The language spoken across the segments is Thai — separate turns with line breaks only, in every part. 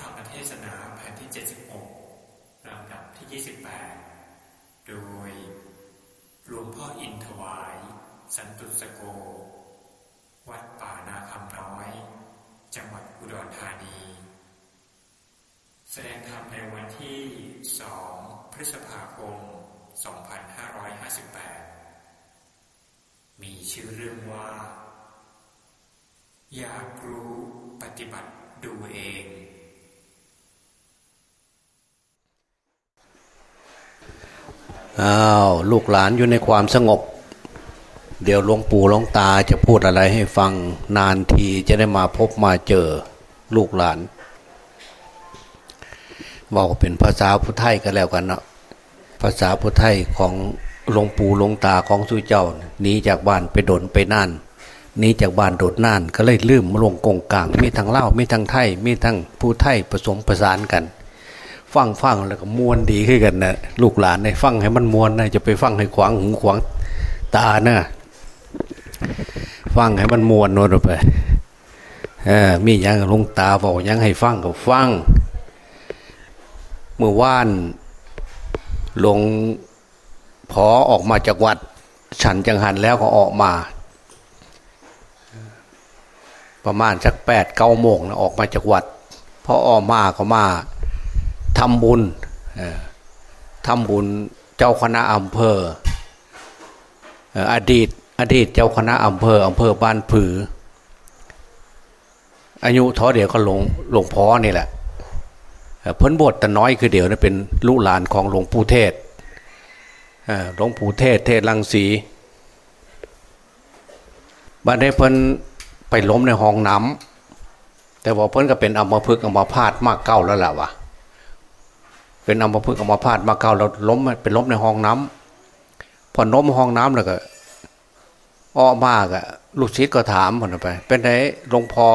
ธรรมเทศนาแผ่นที่ 76ลำดับที่ 28 โดยหลวงพ่ออินทวาย สันตุสโก วัดป่านาคำน้อย จังหวัดอุดรธานี แสดงธรรมในวันที่ 2 พฤษภาคม 2558 มีชื่อเรื่องว่า อยากรู้ปฏิบัติดูเอง
อ้าวลูกหลานอยู่ในความสงบ เดี๋ยวหลวงปู่หลวงตาจะพูดอะไรให้ฟังนานทีจะได้มาพบมาเจอลูกหลานบอกเป็นภาษาพุทธไทยก็แล้วกันเนาะภาษาพุทธไทยของหลวงปู่หลวงตาของสุเจ้าหนีจากบ้านไปโดนไปน่านหนีจากบ้านโดดน่าน ก็เลยลืมมาลงกงกลางมีทั้งเล่ามีทั้งไทยมีทั้งผู้ไทยผสมผสานกัน ฟังฟังแล้วก็มวนดีขึ้นกันนะลูกหลานในฟังให้มันมวนนะจะไปฟังให้ขวางหูขวางตาเนะฟังให้มันมวนโน่นไปเออมียังลงตาบอกยังให้ฟังก็ฟัง เมื่อว่านลงพอออกมาจากวัด ฉันจังหันแล้วก็ออกมา ประมาณสักแปดเก้าโมงนะออกมาจากวัดพอออกมาก็มา ทำบุญทำบุญเจ้าคณะอำเภออดีต อดีตเจ้าคณะอำเภออำเภอบ้านผือ อายุท้อเดียวก็หลวงหลวงพ่อนี่แหละเพิ่นบทแต่น้อยคือเดี๋ยวนะเป็นลูกหลานของหลวงปู่เทศหลวงปู่เทศเทศลังสีบัดนี้เพิ่นไปล้มในห้องน้ำแต่ว่าเพิ่นก็เป็นอัมพฤกษ์อัมพาตมากเก้าแล้วแหละวะ เป็นอัมพฤกษ์อัมพาตมาเก้าแล้วล้มเป็นล้มในห้องน้ำพอล้มห้องน้ำแล้วก็อ้อมากอะลูกศิษย์ก็ถามผมไป เป็นไงหลวงพ่อ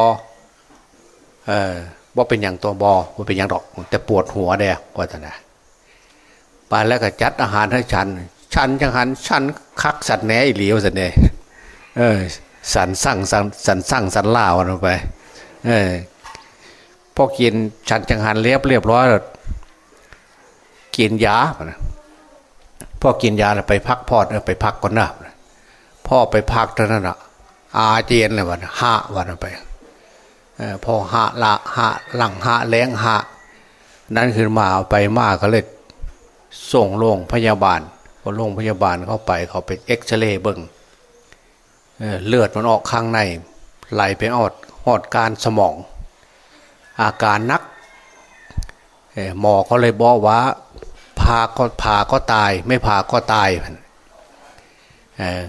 เออว่าเป็นอย่างตัวบอว่าเป็นอย่างดอก แต่ปวดหัวแดกว่าแต่นะไปแล้วก็จัดอาหารให้ฉัน ฉันจังหันฉันคักสัตว์แหนอีหลีวสันเนเออสันสั่งสันสันสั่งสันล่าวันไป เออพอกินฉันจังหันเรียบเรียบร้อย กินยาพ่อกินยาไปพักพอดไปพักก่อนนะพ่อไปพักเท่านั้นอะอาเจียนเลยวันห้าวันไปพอหะละหะหลังหะแรงหะนั่นคือมาไปมากก็เลยส่งโรงพยาบาลพอโรงพยาบาลเข้าไปเขาไปเอ็กซเรย์เบิ้งเลือดมันออกข้างในไหลไปออดหอดการสมอง อาการนักหมอเขาเลยบอกว่า พาก็พาก็ตาย ไม่พาก็ตาย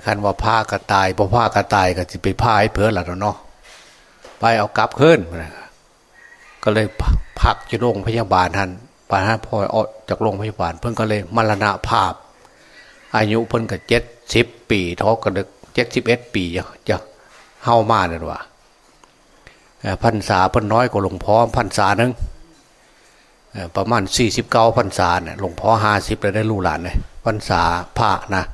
คันว่าพาก็ตายพอพาก็ตายก็จะไปพาให้เพื่อหล่ะเนาะไปเอากลับขึ้นก็เลยพักอยู่โรงพยาบาลท่านปานะพอออกจากโรงพยาบาล เพิ่นก็เลยมรณะภาพ อายุเพิ่นก็เจ็ดสิบปีท้อกระดึกเจ็ดสิบเอ็ดปีจะเฮามาเนี่ยว่าพันษาเพิ่นน้อยกว่าหลวงพ่อพันษาหนึ่ง ประมาณสี่สิบเก้าพันษาเนี่ยหลวงพ่อห้าสิบเลยได้ลูกหลานเลยพันษาพระนะ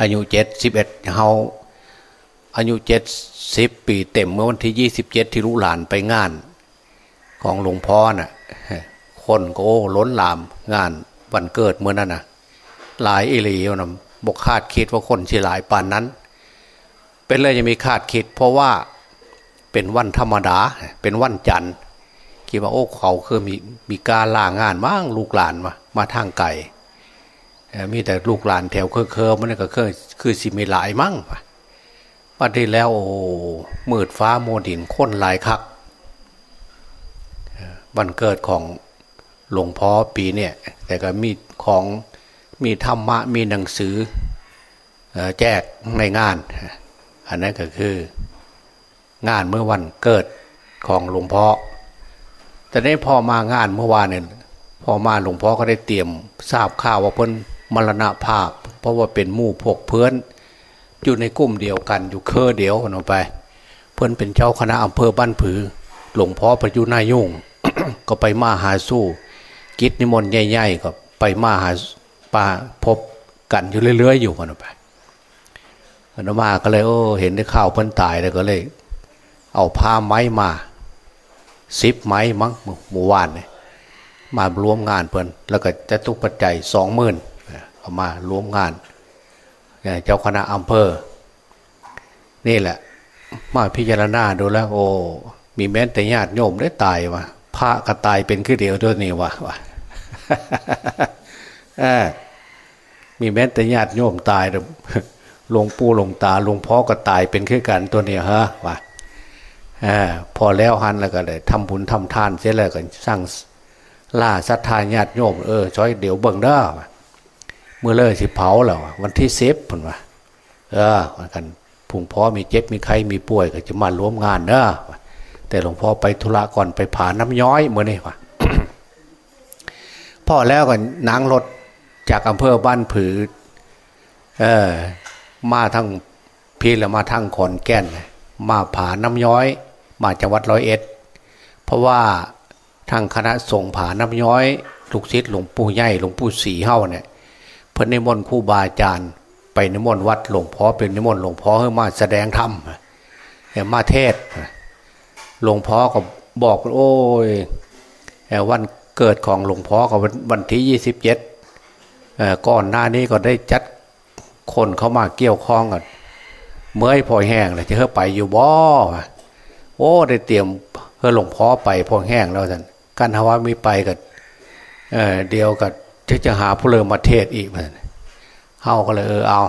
อายุเจ็ดสิบเอ็ดเฮาอายุเจ็ดสิบปีเต็มเมื่อวันที่ยี่สิบเจ็ดที่ลูกหลานไปงาน ของหลวงพ่อน่ะ คนก็ล้นหลามงานวันเกิดเมื่อนั้นน่ะ หลายอิริยนะบกคาดคิดว่าคนที่หลายปานนั้น เป็นเลยจะมีคาดคิด เพราะว่าเป็นวันธรรมดา เป็นวันจันทร์ คิดว่าโอ้เขาคือมีมีการล่างานบ้างลูกหลานมามาทางไก่มีแต่ลูกหลานแถวเคอเคอมันก็คือคือสิมีหลายมั่งวันที่แล้วโอ้มืดฟ้าโมดินค้นหลายคักวันเกิดของหลวงพ่อปีเนี่ย แต่ก็มีของมีธรรมะมีหนังสือแจกในงาน อันนั้นก็คืองานเมื่อวันเกิดของหลวงพ่อ แต่ได้พอมางานเมื่อวานเนี่ยพอมาหลวงพ่อก็ได้เตรียมทราบข่าวว่าเพิ่นมรณภาพ เพราะว่าเป็นมู่พวกเพื่อนอยู่ในกลุ่มเดียวกันอยู่เคอเดียวกันออกไป เพื่อนเป็นเจ้าคณะอำเภอบ้านผือ หลวงพ่อประยุนายุ่งก็ไปมาหาสู้กิจนิมนต์ใหญ่ๆก็ไปมาหาปาพบกันอยู่เรื่อยๆอยู่กันออกไปอนมาก็เลยโอ้เห็นได้ข่าวเพิ่นตายแล้วก็เลย เอาผ้าไม้มา สิบไม้มั้งหมู่ว่านเนี่ยมารวมงานเพิ่นแล้วก็จะตุกปัจจัยสองหมื่นเอามารวมงานเจ้าคณะอำเภอ นี่แหละ มาพิจารณาดูแล้ว โอ้มีแม้แต่ญาติโยมได้ตายวะพระก็ตายเป็นคือเดียวด้วยนี่วะวะมีแม้แต่ญาติโยมตายหลวงปู่หลวงตาหลวงพ่อก็ตายเป็นคือกันตัวนี้ฮะวะ พอแล้วหันแล้วก็เลยทำบุญทำทานเสียแล้วก็สร้างล่าศรัทธาญาติโยมเออช้อยเดี๋ยวเบิ่งเด้อเมื่อเลิกสิเผาแล้ววันที่เซฟผลวะเออวันกันพุงพ่อมีเจ็บมีใครมีป่วยก็จะมาร่วมงานเด้อแต่หลวงพ่อไปธุระก่อนไปผ่าน้ำย้อยเมื่อนี่วะพ่อแล้วก็นางรถจากอำเภอบ้านผือเออมาทั้งพีแล้วมาทั้งขอนแก่นมาผาน้ำย้อย มาจังหวัดร้อยเอ็ด เพราะว่าทางคณะส่งผาน้ำย้อยลูกศิษย์หลวงปู่ใหญ่หลวงปู่สีเฮ้าเนี่ยเพิ่นนิมนต์ครูบาอาจารย์ ไปนิมนต์วัดหลวงพ่อเป็นนิมนต์หลวงพ่อให้มาแสดงธรรมมาเทศหลวงพ่อก็บอกโอ้ยวันเกิดของหลวงพ่อก็วันที่ยี่สิบเจ็ดก่อนหน้านี้ก็ได้จัดคนเข้ามาเกี่ยวข้องกันเมื่อยพอแห้งเลยจะเฮ้ไปอยู่บ่ โอ้ได้เตรียมเพื่อหลวงพ่อไปพอแห้งแล้วท่านกันทว่ามีไปกับเเดียวกับจะจะหาผู้เลิมาเทศอีกมันเฮาก็เลยเออเอา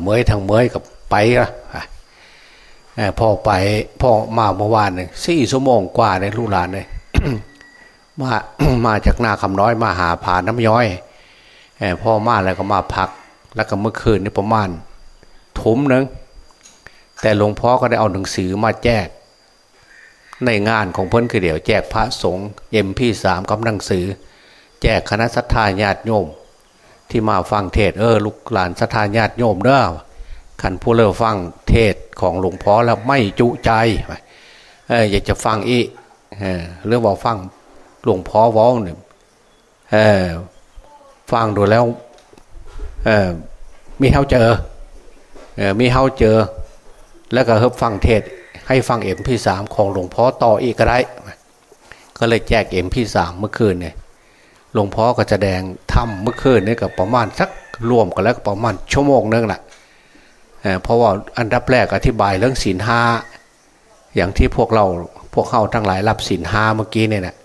เมื่อยทางเมื่อยกับไปละพ่อไปพ่อมาเมื่อวานหนึ่งสี่ชั่วโมงกว่าในลูกหลานเลยมามาจากหน้าคำน้อยมาหาผาน้ำย้อยพ่อมาแล้วก็มาพัก แล้วก็เมื่อคืนนี่ประมาณทุ่มหนึ่งแต่หลวงพ่อก็ได้เอาหนังสือมาแจก ในงานของเพิ่นคือเดี๋ยวแจกพระสงฆ์เอ็มพี่สามกับหนังสือ แจกคณะสัตยาญาติโยม ที่มาฟังเทศเออลูกหลานสัตยาญาติโยมเด้อขันผู้เล่าฟังเทศของหลวงพ่อแล้วไม่จุใจเอออยากจะฟังอีเออเรื่องว่าฟังหลวงพ่อว้อลเนี่ยเออฟังดูแล้วเออมีเฮาเจอเออมีเฮาเจอ แล้วก็เฮบฟังเทศ ให้ฟังเอ็มพี่สามของหลวงพ่อต่ออีกก็ได้ก็เลยแจกเอ็มพี่สามเมื่อคืนเนี่ยหลวงพ่อก็จะแดงทำเมื่อคืนนี่กับประมาณสักรวมกันแล้วประมาณชั่วโมงนึงแหละเพราะว่าอันดับแรกอธิบายเรื่องศีลห้าอย่างที่พวกเราพวกเขาทั้งหลายรับศีลห้าเมื่อกี้เนี่ยนะ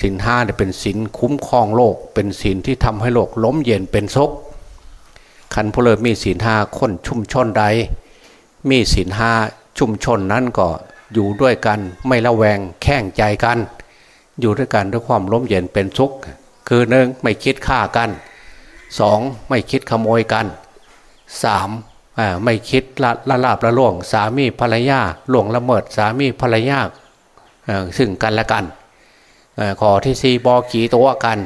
ศีลห้าเนี่ยเป็นศีลคุ้มครองโลก เป็นศีลที่ทำให้โลกล้มเย็นเป็นซกขันพลเรมีศีลห้าคนชุ่มช่อนใดมีศีลห้า ชุมชนนั้นก็อยู่ด้วยกันไม่ละแวงแข่งใจกัน อยู่ด้วยกันด้วยความล้มเย็นเป็นซุกคือหนึ่งไม่คิดฆ่ากันสองไม่คิดขโมยกันสามไม่คิดละละลาบละล่วงสามีภรรยาล่วงละเมิดสามีภรรยาซึ่งกันและกันข้อที่สี่บอกีตัวกัน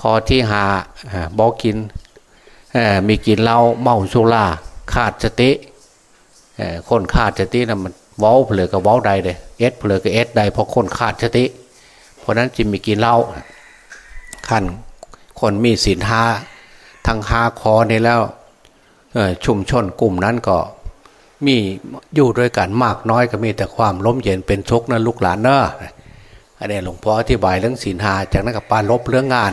ข้อที่หาบอกินมีกินเหล้าเมาสุราขาดสติ คนขาดสตินะมันว้าเผือกับว้าใดเลยเอสเผือกับเอสใดเพราะคนขาดสติ เพราะนั้นจึงมีกินเหล้าขั้นคนมีศีลห้าทางหาคอนี่แล้วชุมชนกลุ่มนั้นก็มีอยู่ด้วยกันมากน้อยก็มีแต่ความล้มเย็นเป็นทุกข์นะลูกหลานเนอะอันนี้หลวงพ่ออธิบายเรื่องศีลหาจากนั้นกับปาลบเรื่องงาน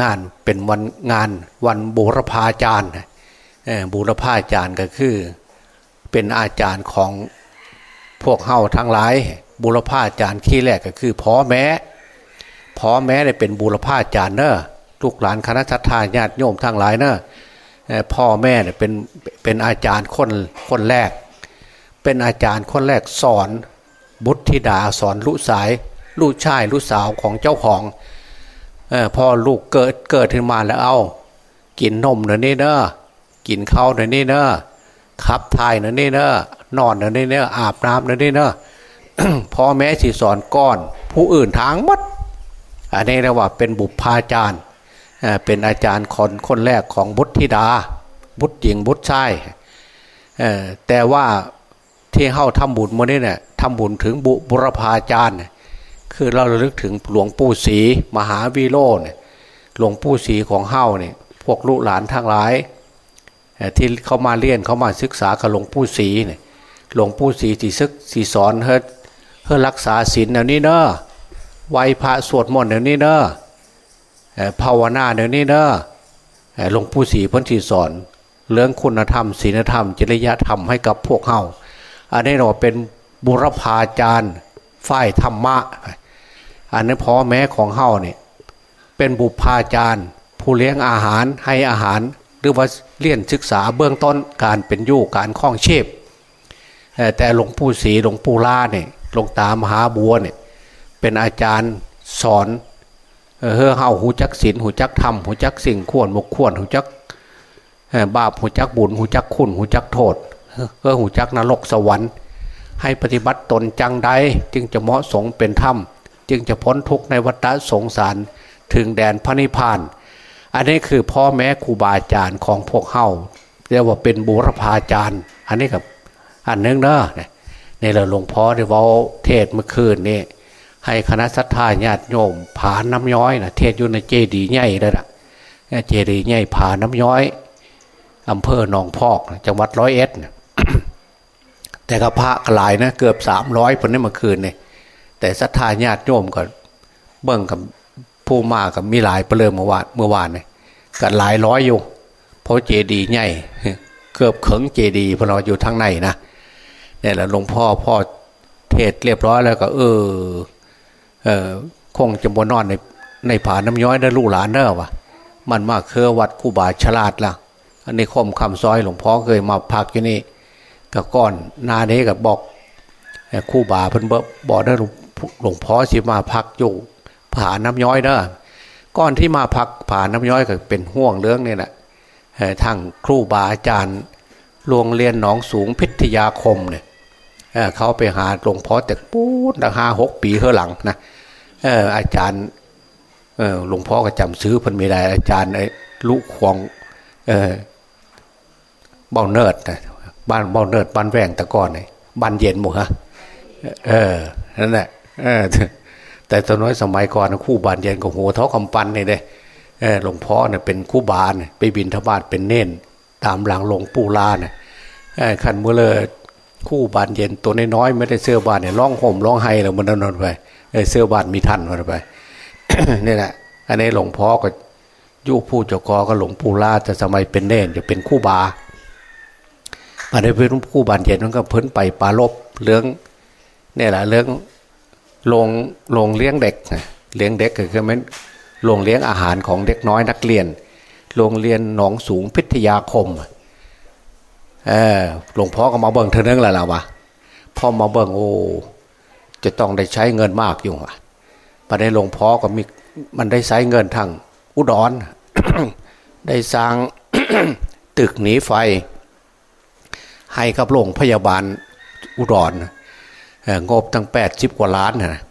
งานเป็นวันงานวันบูรพาจารย์บูรพาจารย์ก็คือ เป็นอาจารย์ของพวกเฮาทั้งหลายบูรพาจารย์ที่แรกก็คือพ่อแม่พ่อแม่ได้เป็นบูรพาจารย์เนอะลูกหลานคณะทัตาญาติโยมทั้งหลายเนอะพ่อแม่เนี่ยเป็นเป็นอาจารย์คนคนแรก เป็นอาจารย์คนแรกสอนบุตรธิดาสอนลูกสายลูกชายลูกสาวของเจ้าของอพอลูกเกิดเกิดขึ้นมาแล้วเอา กินนมเนื้อนี่เนอะกินข้าวเนื้อนี่เนอะ ขับถ่ายเนื้อนี่เนอะนอนเนื้อนี่เนอะอาบน้ำเนื้อนี่เนอะพ่อแม่สิสอนก้อน ผู้อื่นทางมัดอันนี้เรียกว่าเป็นบุพพาจารย์เป็นอาจารย์คนคนแรกของบุตรธิดา บุตรหญิงบุตรชายแต่ว่าที่เข้าทำบุญมาเนี่ยทำบุญถึงบุบุรพาจารย์ คือเราระลึกถึงหลวงปู่ศรีมหาวีโรเนี่ยหลวงปู่ศรีของเฮ้าเนี่ยพวกลูกหลานทั้งหลาย ที่เขามาเรียนเขามาศึกษากับหลวงปู่ศรีเนี่ยหลวงปู่ศรีที่ซึกสีสอนเฮเพื่อรักษาศีลเดี๋ยวนี้เนอะไหวพระสวดมนต์เดี๋ยวนี้เนอะภาวนาเดี๋ยวนี้เนอะหลวงปู่ศรีพันธีสอน เรื่องคุณธรรมศีลธรรม จริยธรรมให้กับพวกเฮาอันนี้เราเป็นบุรพาจารย์ฝ่ายธรรมะ อันนี้พ่อแม่ของเฮาเนี่ยเป็นบุพาจารย์ ผู้เลี้ยงอาหารให้อาหารหรือว่า เรียนศึกษาเบื้องต้นการเป็นอยู่การคล้องเชฟแต่หลวงปู่ศรีหลวงปู่ล่าเนี่ยหลวงตามหาบัวเนี่ยเป็นอาจารย์สอนเฮ้อเฮาหูจักศีลหูจักธรรมหูจักสิ่งควรมกควรหูจักบาปหูจักบุญหูจักคุณหูจักโทษเฮ้อหูจักนรกสวรรค์ให้ปฏิบัติตนจังใดจึงจะเหมาะสมเป็นธรรม จึงจะพ้นทุกข์ในวัฏสงสารถึงแดนพระนิพพาน อันนี้คือพ่อแม่ครูบาอาจารย์ของพวกเฮาเรียกว่าเป็นบุรพาจารย์ อันนี้กับอันนึงเนอะนี่เราหลวงพ่อได้ว่าเทศเมื่อคืนนี่ให้คณะสัตยาญาติโยมผาน้ำย้อยนะเทศอยู่ในเจดีย์ใหญ่เลยล่ะเจดีย์ใหญ่ผาน้ำย้อยอำเภอหนองพอกจังหวัดร้อยเอ็ดแต่ก็พระกลายนะเกือบสามร้อยคนนี้เมื่อคืนนี่แต่สัตยาญาติโยมก็เบิ่งกับ ผู้มากับมีหลายเปลือเมื่อวานเมื่อวานเนี่ยก็หลายร้อยอยู่เพราะเจดีย์ใหญ่เกือบเขิงเจดีย์พอเราอยู่ทางในนะเนี่ยแหละหลวงพ่อพ่อเทศเรียบร้อยแล้วก็ เออ เออคงจะบนนอนในในผาน้ำย้อยได้ลูกหลานเด้อวะมันมากเครือวัดคู่บาฉลาดละอันนี้คมคำซอยหลวงพ่อเคยมาพักอยู่นี่ก็ก้อนนาเด้กับบอกคู่บาเพิ่นบอกได้หลวงพ่อสิมาพักอยู่ ผาน้ำย้อยเด้อก้อนที่มาพักผาน้ำย้อยก็เป็นห่วงเรื่องนี่แหละทางครูบาอาจารย์โรงเรียนหนองสูงพิทยาคมเนี่ยเขาไปหาหลวงพ่อแต่ปูดห้าหกปีเท่าหลังนะอาจารย์หลวงพ่อก็จำซื้อพันไม่ได้อาจารย์ไอ้ลูกควงเบ้าเนิร์ดบ้านเบ้าเนิร์ดบ้านแหวงตะก้อนเลยบ้านเย็นหมดฮะเออนั่นแหละ แต่ตอนน้อยสมัยก่อนคู่บานเย็นกับหัวเท้าคำปันนี่เลยหลวงพ่อเนี่ยเป็นคู่บานไปบินทบาทเป็นเน่น ตามหลังหลวงปู่ลาเนี่ยขันเมื่อเลยคู่บานเย็นตัวน้อยไม่ได้เสื้อบานเนี่ยร้องห่มร้องไห้แล้วมันนอนไปเสื้อบานมีทันมันไปนี่แหละอันนี้หลวงพ่อก็ยุผู้เจ้ากอก็หลวงปู่ลาแต่สมัยเป็นเน่นจะเป็นคู่บามาได้เป็นคู่บานเย็นมันก็เพิ่นไปปลาลบเรื่องนี่แหละเรื่อง โรงโรงเลี้ยงเด็กเลี้ยงเด็กคือมันโรงเลี้ยงอาหารของเด็กน้อยนักเรียน โรงเรียนหนองสูงพิทยาคมเออหลวงพ่อก็มาเบิ่งเธอเนื่องแล้วล่ะวะพ่อมาเบิ่งโอ้จะต้องได้ใช้เงินมากอยู่ว่ะประเด็นหลวงพ่อก็มีมันได้ใช้เงินทางอุดร ได้สร้างตึกหนีไฟ ให้กับโรงพยาบาลอุดร งบตั้งแปดสิบกว่าล้านนะ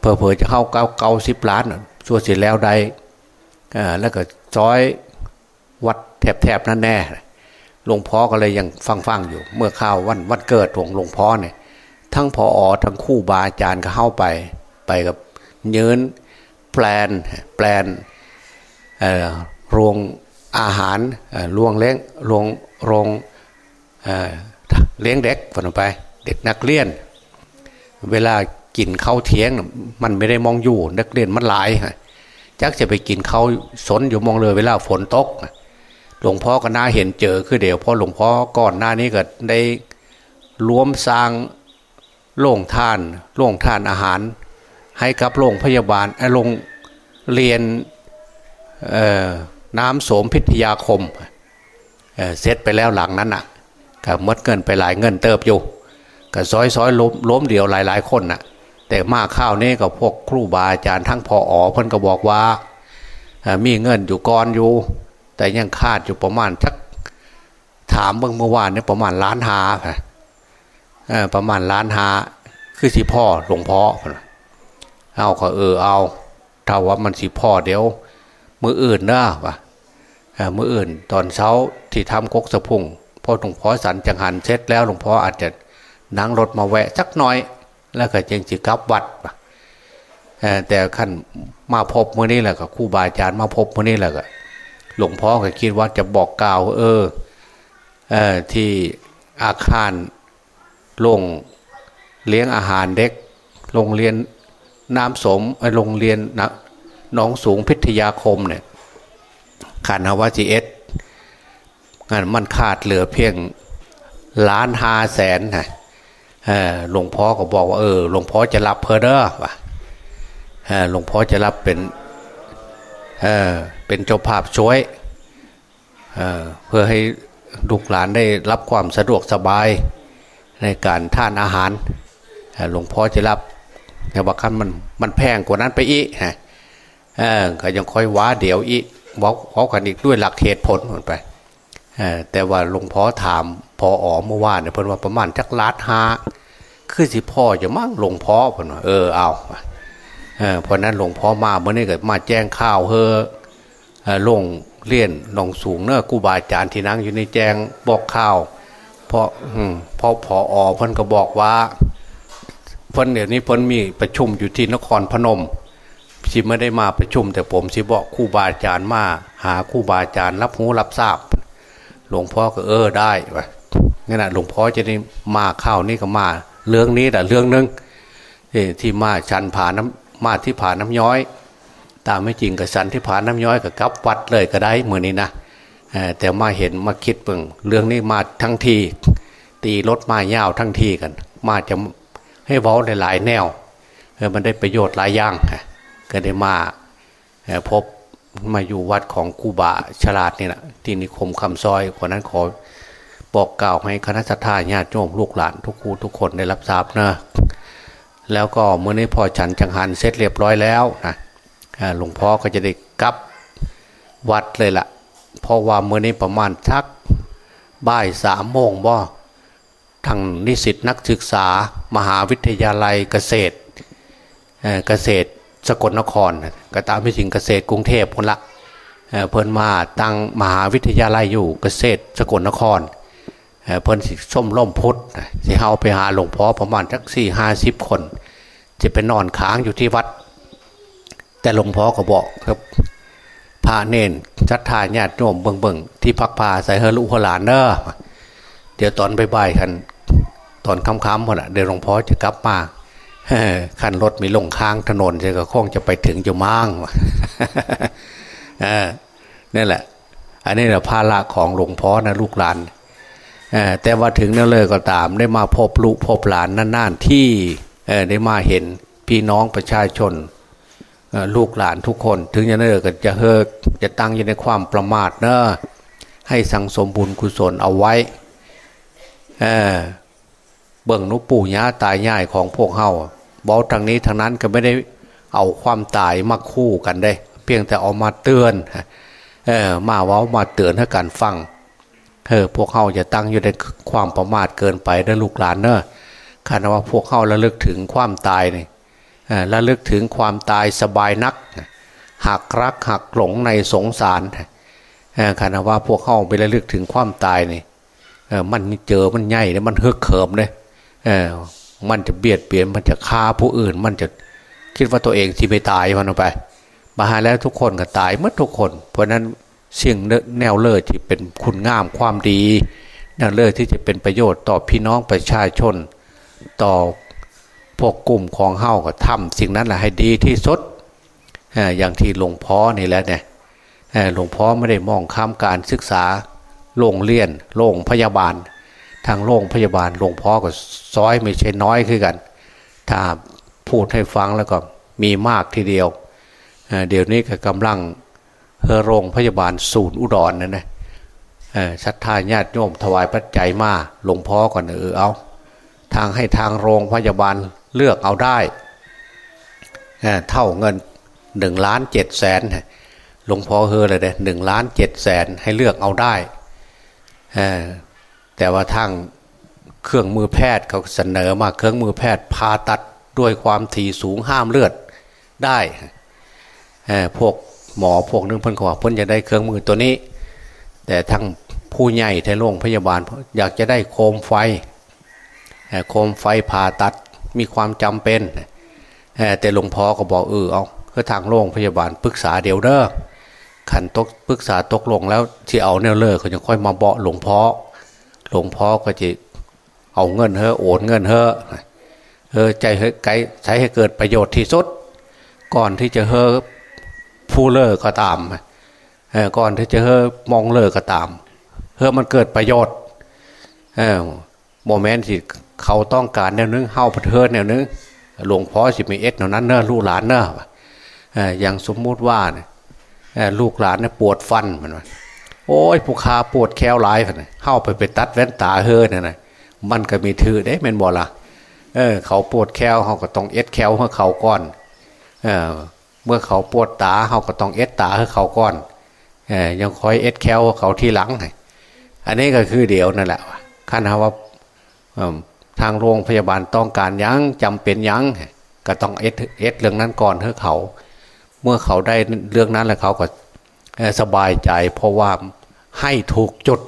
เพอเพอจะเข้าเก้าเก้าสิบล้านส่วนเสร็จแล้วได้แล้วก็จอยวัดแถบๆนั่นแน่หลวงพ่อก็เลยยังฟังๆอยู่ เมื่อข้าววันวันเกิดของหลวงพ่อเนี่ย ทั้งพออทั้งคู่บาอาจารย์ก็เข้าไป ไปกับเยินแปลนแปลนโรงอาหารโรงเลี้ยงโรงโรงเลี้ยงเด็กฝันไป เด็กนักเรียน เวลากินข้าวเที่ยง มันไม่ได้มองอยู่นักเรียนมันหลายจักจะไปกินข้าวสนอยู่มองเลยเวลาฝนตกหลวงพ่อก็น่าเห็นเจอคือเดี๋ยวพอหลวงพ่อก่อนหน้านี้ก็ได้รวมสร้างโรงทานโรงทานอาหาร ให้กับโรงพยาบาลไอ้โรงเรียนน้ำโสมพิทยาคมเเสร็จไปแล้วหลังนั้นอะก็มดเงินไปหลายเงินเติบอยู่ ก็ซอยซอยล้มล้มเดียวหลายหลายคนน่ะ แต่มาข้าวนี้กับพวกครูบาอาจารย์ทั้งพออเพิ่นก็บอกว่ามีเงินอยู่ก่อนอยู่ แต่ยังคาดอยู่ประมาณสักถามเมื่อเมื่อวานเนี่ยประมาณล้านหาประมาณล้านหาคือสิพ่อหลวงพ่อเอาก็เออเอาถ้าว่ามันสิพ่อเดี๋ยว มืออื่นนะวะมืออื่น ตอนเช้าที่ทำกกสะพุงพอหลวงพ่อสันจังหันเสร็จแล้วหลวงพ่ออาจจะ นั่งรถมาแวะสักหน่อย แล้วก็จึงจิกลับวัดแต่ขั้นมาพบเมื่อนี้แหละกับครูบาอาจารย์มาพบเมื่อนี้แหละก็หลวงพ่อก็คิดว่าจะบอกกล่าวเออเออที่อาคารโรงเลี้ยงอาหารเด็กโรงเรียนน้ำสมโรงเรียนนะน้องสูงพิทยาคมเนี่ยขานาวจีเอสงานมันขาดเหลือเพียงล้านห้าแสนนะ หลวงพ่อก็บอกว่าเออหลวงพ่อจะรับเพอเด้อวะหลวงพ่อจะรับเป็นเออเป็นเจ้าภาพช่วยเเพื่อให้ลูกหลานได้รับความสะดวกสบายในการทานอาหารหลวงพ่อจะรับแต่ว่าคันมันมันแพงกว่านั้นไปอีกฮะก็ยังค่อยว้าเดี๋ยวอีกบอกขากันอีกด้วยหลักเหตุผลหมดไป แต่ว่าหลวงพ่อถามพออ๋อเมื่อวานเนี่ยเพิ่นว่าประมาณจักลาดหาคือสิพ่อจะมั่งหลวงพ่อเพิ่นว่าเออเอาเพราะนั้นหลวงพ่อมาเมื่อนี้เกิดมาแจ้งข่าวเฮอลงเลี่ยนหนองสูงเนอกูบาอาจารย์ที่นั่งอยู่ในแจ้งบอกข่าวเพราะพอพออเพิ่นก็บอกว่าเพิ่นเดี๋ยวนี้เพิ่นมีประชุมอยู่ที่นครพนมสิไม่ได้มาประชุม แต่ผมสิบอกคู่บาอาจารย์มาหาคู่บาอาจารย์รับหูรับทราบ หลวงพ่อก็เออได้วะงั้นะหลวงพ่อจะได้มาข้าวนี่ก็มา เรื่องนี้แต่เรื่องนึงที่มาชันผ่านน้ำมาที่ผ่านน้ำย้อย ตามไม่จริงกับสันที่ผ่านน้ำย้อยกับกับวัดเลยก็ได้เหมือนนี้นะแต่มาเห็นมาคิดเบิ่งเรื่องนี้มาทั้งที ตีรถมาเย่าทั้งทีกัน มาจะให้เว้าหลายแนวมันได้ประโยชน์หลายอย่างก็ได้มาพบ มาอยู่วัดของกูบาฉลาดนี่แหละที่นิคมคำซอยคนนั้นขอบอกกล่าวให้คณะสัตยาญาติโยมลูกหลานทุกคูทุกคนได้รับทราบนะแล้วก็เมื่อนี้พอฉันจังหันเสร็จเรียบร้อยแล้วนะหลวงพ่อก็จะได้กลับวัดเลยละ่ะเพราะว่าเมื่อนี้ประมาณทักบ่ายสามโมงบ่ทางนิสิตนักศึกษามหาวิทยาลัยเกษตรเกษตร สกลนคร ก็ตามไปถึงเกษตรกรุงเทพคนละเพิ่นมาตั้งมหาวิทยาลัยอยู่เกษตรสกลนครเพิ่นสิส้มล่มพุทธสิเฮาไปหาหลวงพ่อประมาณสักสี่ห้าสิบคนจะไปนอนค้างอยู่ที่วัด แต่หลวงพ่อก็บอกครับพาเนนชัดทาญาติโยมเบิ่งเบิ่งที่พักพาใส่เฮลุหลานเนอเดี๋ยวตอนบ่ายๆกันตอนค่ำๆหมดอะเดี๋ยวหลวงพ่อจะกลับมา ขั้นรถมีลงค้างถนนจะก็คงจะไปถึงจะมั่งนี่แหละ อันนี้แหละภาระของหลวงพ่อนะลูกหลานแต่ว่าถึงนั่นเลยก็ตาม ได้มาพบลูกพบหลานนั่นๆที่ได้มาเห็นพี่น้องประชาชนลูกหลานทุกคน ถึงจะเนิก็จะเฮิกจะตั้งอยู่ในความประมาทเนอะให้สังสมบุญกุศลเอาไว้เบื้องนุปู่ย่าตายายของพวกเฮา บอกทางนี้ทางนั้นก็ไม่ได้เอาความตายมาคู่กันได้ เพียงแต่เอามาเตือนเออมาว่ามาเตือนให้การฟังเออพวกเขาจะตั้งอยู่ในความประมาทเกินไปได้ลูกหลานเนอะคาดว่าพวกเขาระลึกถึงความตายเนี่ยระลึกถึงความตายสบายนักหักรักหักหลงในสงสารคาดว่าพวกเขาไประลึกถึงความตายเนี่ยมันเจอมันใหญ่เลยมันฮึกเขิมเลย มันจะเบียดเบียนมันจะฆ่าผู้อื่น มันจะคิดว่าตัวเองที่ไม่ตายมันออกไป มาหาแล้วทุกคนก็ตายเมื่อทุกคน เพราะนั้นเสี่ยงแนวเลิศที่เป็นคุณงามความดีแนวเลิศที่จะเป็นประโยชน์ต่อพี่น้องประชาชน ต่อพวกกลุ่มของเฮ้าก็ทำสิ่งนั้นแหละให้ดีที่สุดอย่างที่หลวงพ่อนี่แหละเนี่ยหลวงพ่อไม่ได้มองข้ามการศึกษาโรงเรียนโรงพยาบาล ทางโรงพยาบาลหลวงพ่อก็ซอยไม่ใช่น้อยขึ้นกัน ถ้าพูดให้ฟังแล้วก็มีมากทีเดียว เดี๋ยวนี้ก็กำลังโรงพยาบาลศูนย์อุดรนั่นนะศรัทธาญาติโยมถวายปัจจัยมาหลวงพ่อก่อนเออเอา ทางให้ทางโรงพยาบาลเลือกเอาได้ เท่าเงินหนึ่งล้านเจ็ดแสนหลวงพ่อเฮอเลยเด้หนึ่งล้านเจ็ดแสนให้เลือกเอาได้ แต่ว่าทางเครื่องมือแพทย์เขาเสนอมาเครื่องมือแพทย์ผ่าตัดด้วยความถี่สูงห้ามเลือดได้พวกหมอพวกนึงเพิ่นบอเพิ่นจะได้เครื่องมือตัวนี้ แต่ทั้งผู้ใหญ่ในโรงพยาบาล อยากจะได้โคมไฟโคมไฟผ่าตัดมีความจำเป็น แต่หลวงพ่อก็บอกเออเอาคือทางโรงพยาบาลปรึกษาเดี๋ยวเด้อขันตกปรึกษาตกลงแล้วที่เอาเนี่ยเลิกเขาจะค่อยมาเบาหลวงพ่อ หลวงพ่อก็จะเอาเงินเฮ้โอนเงินเฮ้เออใจไกใช้ให้เกิดประโยชน์ที่สุด ก่อนที่จะเฮอผู้เลิกก็ตามเออก่อนที่จะเฮอมองเลิกก็ตามเฮอมันเกิดประโยชน์เออโมเมนต์ที่เขาต้องการแนวนึงเฮาประเทินแนวนึงหลวงพ่อสิมีเอ็ดแนวนั้นเนอะลูกหลานเนอะอย่างสมมุติว่าเนี่ยลูกหลานเนี่ยปวดฟันมัน โอ้ยผู้คาปวดแคลหลายมันเข้าไปไปตัดแว่นตาเฮือนี่ยนะมันก็มีถือได้เป็นบ่ละเออ เขาปวดแคลเขาก็ต้องเอ็ดแคลให้เขาก่อน เออ เมื่อเขาปวดตาเขาก็ต้องเอ็ดตาให้เขาก่อน เออยังคอยเอ็ดแคลเขาที่หลังอันนี้ก็คือเดียวนั่นแหละขั้นว่าทางโรงพยาบาลต้องการยั้งจำเป็นยั้งก็ต้องเอ็ดเอ็ดเรื่องนั้นก่อนให้เขา เมื่อเขาได้เรื่องนั้นแล้วเขาก็ สบายใจเพราะว่าให้ถูกจุด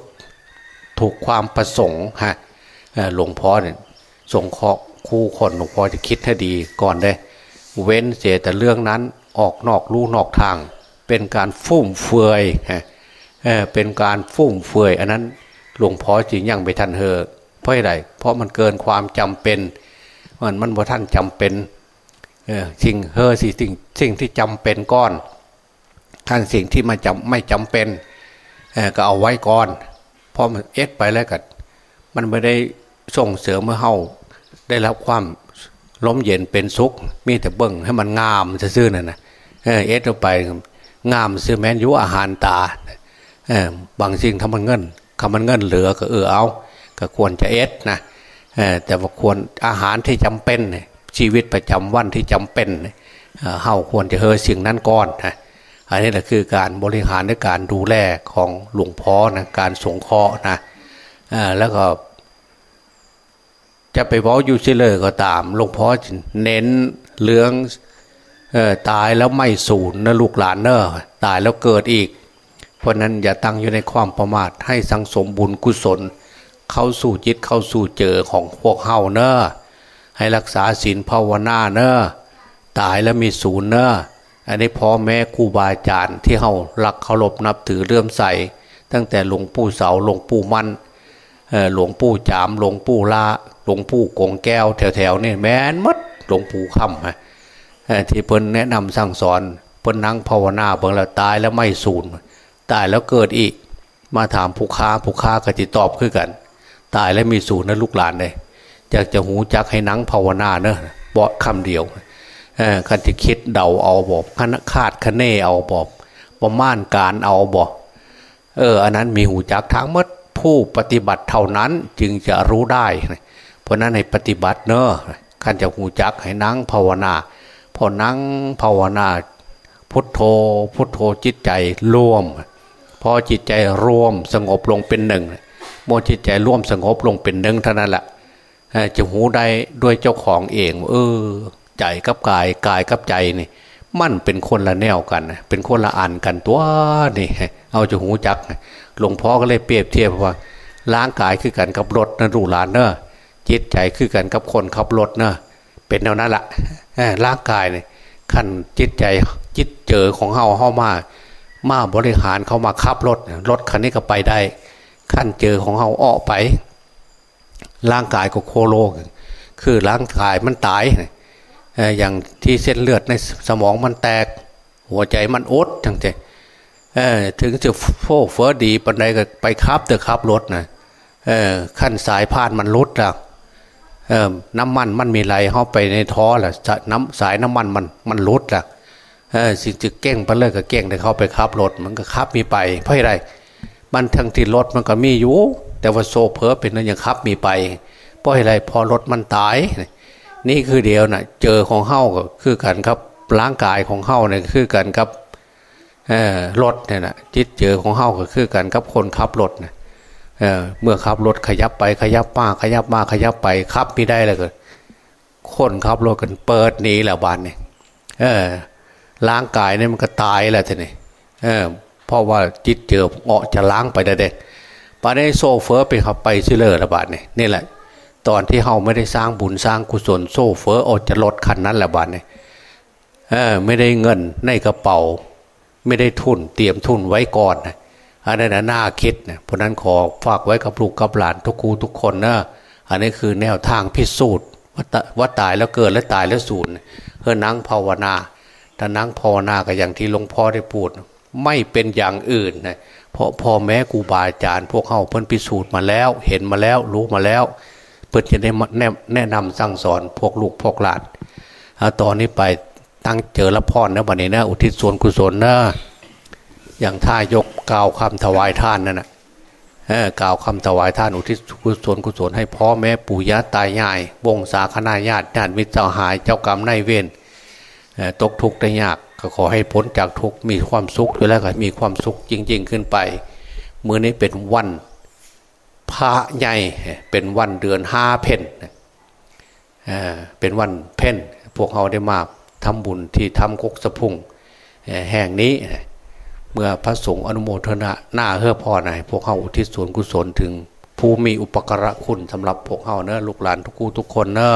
ถูกความประสงค์ฮะหลวงพ่อเนี่ยสงเคราะห์คู่คนหลวงพ่อจะคิดให้ดีก่อนได้เว้นเสียแต่เรื่องนั้นออกนอกลู่นอกทาง เป็นการฟุ่มเฟือยฮะเป็นการฟุ่มเฟือย อันนั้นหลวงพ่อจริงยังไปทันเฮอเพราะอะไรเพราะมันเกินความจำเป็น มันมันบ่ท่านจำเป็นสิ่งเฮอสิสิ่งสิ่งที่จำเป็นก้อน ท่านสิ่งที่มาจำไม่จำเป็นก็เอาไว้ก่อนเพราะมันเอ็ดไปแล้วกันมันไม่ได้ส่งเสริมเมื่อเฮาได้รับความล้มเย็นเป็นสุข มีแต่เบิ่งให้มันงามจะซื้อน่ะนะเอ็ดไปงามซื้อแมนยุอาหารตาบางสิ่งทำมันเงินคำมันเงินเหลือก็เออเอา ก็ควรจะเอ็ดนะแต่ว่าควรอาหารที่จำเป็นชีวิตประจำวันที่จำเป็นเฮาควรจะเฮอสิ่งนั้นก่อนนะ อันนี้แหละคือการบริหารในการดูแลของหลวงพ่อนะการสงเคราะห์นะแล้วก็ จะไปบอกอยู่เฉลยก็ตามหลวงพ่อเน้นเรื่องตายแล้วไม่สูญนะลูกหลานเนอะตายแล้วเกิดอีก เพราะนั้นอย่าตั้งอยู่ในความประมาทให้สังสมบุญกุศล เข้าสู่จิตเข้าสู่เจอของพวกเฮาเนอะให้รักษาศีลภาวนาเนอะตายแล้วมีศูนย์เนอะ อันนี้พ่อแม่ครูบาอาจารย์ที่เฮารักเคารพนับถือเลื่อมใส ตั้งแต่หลวงปู่เสาหลวงปู่มันหลวงปู่จามหลวงปู่ลาหลวงปู่กงแก้ว แถวๆนี่แม้นมัดหลวงปู่คำฮะที่เพิ่นแนะนำสั่งสอนเพิ่นนั่งภาวนาเบิ่งแล้วตายแล้วไม่สูญตายแล้วเกิดอีก มาถามผู้ค้าผู้ค้าก็จะตอบคือกัน ตายแล้วมีสูญนะลูกหลานเลยอยากจะหูจักให้นั่งภาวนาเนอะบอกคำเดียว คันจะคิดเดาเอาบอกคณคาดคะเนเอาบอกประมาณการเอาบอกเอออันนั้นมีหูจักทั้งมดผู้ปฏิบัติเท่านั้นจึงจะรู้ได้ เพราะนั้นให้ปฏิบัติเนอะขันจะหูจักให้นั่งภาวนาพอนั่งภาวนาพุทโธพุทโธจิตใจรวม พอจิตใจรวมสงบลงเป็นหนึ่งโมจิตใจร่วมสงบลงเป็นหนึ่งเท่านั้นแหละจะหูได้ด้วยเจ้าของเอง เออ ใจกับกายกายกับใจนี่มันเป็นคนละแนวกัน เป็นคนละอันกันตัวนี่เอาจะหูจักหลวงพ่อก็เลยเปรียบเทียบว่าร่างกายคือกันกับรถนะรูหลานเนอะจิตใจคือกันกับคนขับรถเนอะเป็นแนวนั้นละร่างกายเนี่ยขั้นจิตใจจิตเจอของเฮาเฮามา มาบริหารเขามาขับรถรถคันนี้ก็ไปได้ ขั้นเจอของเฮาออกไป ร่างกายก็โคโลคือร่างกายมันตาย อย่างที่เส้นเลือดในสมองมันแตก หัวใจมันอดจังใจถึงจะโฟเฟอร์ดีปันใดก็ไปคับเตอคับรถนะขั้นสายพานมันลดแล้วน้ำมันมันมีไหลเข้าไปในท้อแหละน้ำสายน้ำมันมันมันลดแล้วสิ่งจะเก้งไปเลยก็เก้งแต่เข้าไปขับรถมันก็ขับมีไปเพราะอะไรมันทั้งที่รถมันก็มีอยู่แต่ว่าโซเพอเป็นนั่นยังขับมีไปเพราะอะไรพอรถมันตาย นี่คือเดียวนะเจอของเฮ้าก็คือกันครับร่างกายของเฮ้าเนี่ยคือกันครับรถเนี่ยนะจิตเจอของเฮ้าก็คือกันครับคนขับรถเนี่ยเมื่อขับรถขยับไปขยับมาขยับมาขยับไปขับไม่ได้เลยก็คนขับรถกันเปิดหนีแหละบานเนี่ยร่างกายเนี่ยมันก็ตายแล้วทีนี้เพราะว่าจิตเจอเาะจะล้างไปได้เด็ปานโซเฟอร์ไปขับไปซิเลอร์ละบาทเนี่ยนี่แหละ ตอนที่เฮาไม่ได้สร้างบุญสร้างกุศลโซ่เฟอออกจะลดคันนั้นแหละบ้านเนี่ยไม่ได้เงินในกระเป๋า ไม่ได้ทุนเตรียมทุนไว้ก่อนนะอันนั้นน่าคิดนะเพราะนั้นขอฝากไว้กับลูกกับหลานทุกคูทุกคนนะอันนี้คือแนวทางพิสูจน์ว่าตายแล้วเกิดแล้วตายแล้วสูญเพื่อนั่งภาวนาถ้านั่งภาวนาก็อย่างที่หลวงพ่อได้พูด ไม่เป็นอย่างอื่นนะเพราะพ่อแม่ครูบาอาจารย์พวกเขาเพิ่นพิสูจน์มาแล้ว เห็นมาแล้วรู้มาแล้ว เพื่อจะได้แนะแนะนำสั่งสอนพวกลูกพวกหลานตอนนี้ไปตั้งเจอละพรนะวันนี้นะอุทิศส่วนกุศลนะอย่างท่ายกกล่าวคำถวายท่านนั่นนะกล่าวคำถวายท่านอุทิศกุศลกุศลให้พ่อแม่ปู่ย่าตายายวงศาคณาญาติญาติมิตรเจ้าหายเจ้ากรรมนายเวรตกทุกข์ได้ยากก็ขอให้พ้นจากทุกข์มีความสุขด้วยแล้วก็มีความสุขจริง ๆ ขึ้นไป มือนี้เป็นวัน พระใหญ่เป็นวันเดือนห้าเพนเป็นวันเพนพวกเราได้มาทำบุญที่ทำกกสะพุงแห่งนี้ เมื่อพระสงฆ์อนุโมทนาหน้าเฮือพ่อหนพวกเขาอุทิศส่วนกุศลถึงผู้มีอุปการะคุณสำหรับพวกเขาเนอะลูกหลานทุกคู่ทุกคนเนอะ